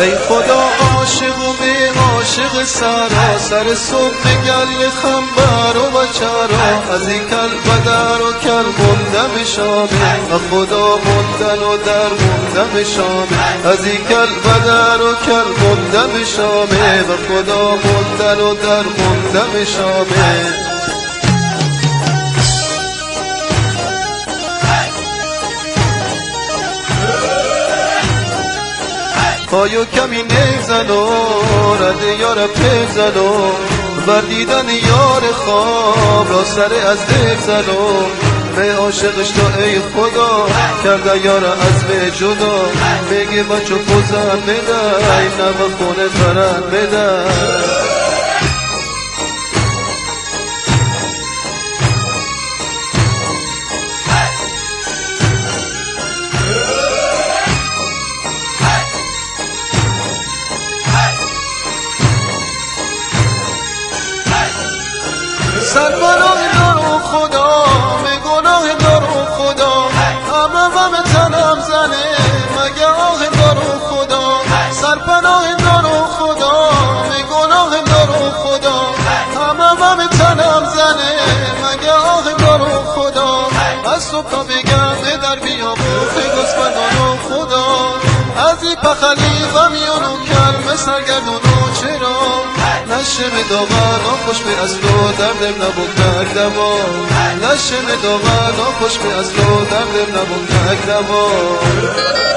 ای خدا عاشق و به عاشق سرا سر صبح گل خنبر و بچرا از این کل بدر و کل مندم شامه و خدا مندن و در مندم شامه از این کل بدر و کل مندم شامه و خدا مندن و در مندم شامه پایو کمی نیزن و رد یار پیک زن و بردیدن یار خواب را سر از دیگ زن و به عاشقش تو ای خدا کرده یار از به جدا. بگه خوزن بده ای نبا خونه فرن بده سر برای دارو خدا به گناه دارو خدا. همه غم تنم زنه مگه آه دارو خدا. سر پناه دارو خدا به گناه دارو خدا. همه غم تنم زنه مگه آه دارو خدا. از تو تا بگم در بیا بوخ گسپندانو خدا. از این پخلی غمیانو کلمه سرگردونو چرا؟ نشم داغن خوش به از تو دردم نبود نک دوا نشم داغن خوش به از تو دردم نبود نک دوا